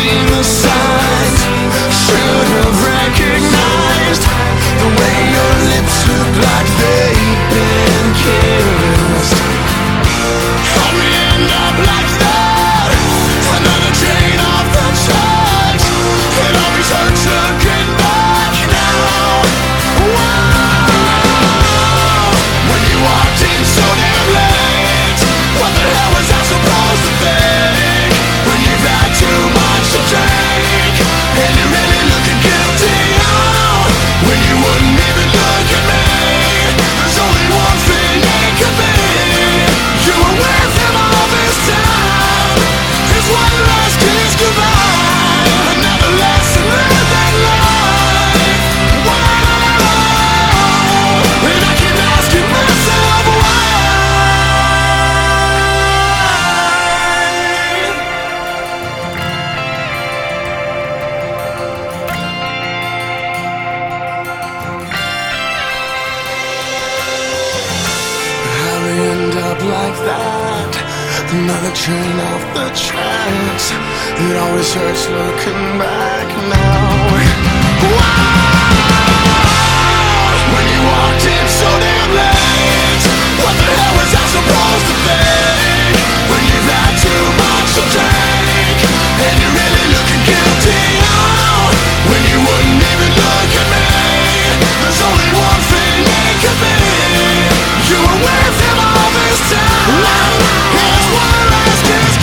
see like that. Another train off the tracks. It always hurts looking back now.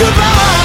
tomorrow